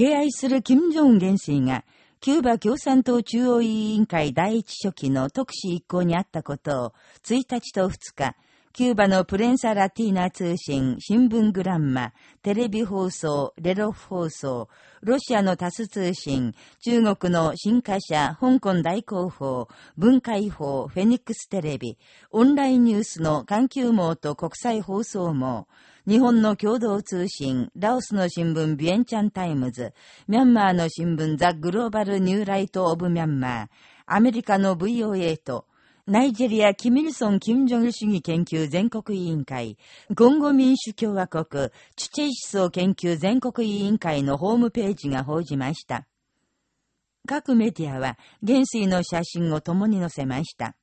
敬愛する金正恩元帥が、キューバ共産党中央委員会第一書記の特使一行にあったことを、1日と2日、キューバのプレンサ・ラティーナ通信、新聞グランマ、テレビ放送、レロフ放送、ロシアのタス通信、中国の新華社、香港大広報、文化違法、フェニックステレビ、オンラインニュースの環球網と国際放送網、日本の共同通信、ラオスの新聞ビエンチャンタイムズ、ミャンマーの新聞ザ・グローバル・ニューライト・オブ・ミャンマー、アメリカの VOA と、ナイジェリア・キムイルソン・キムジョンイル主義研究全国委員会、コンゴ民主共和国、チュチェ思想研究全国委員会のホームページが報じました。各メディアは、元帥の写真を共に載せました。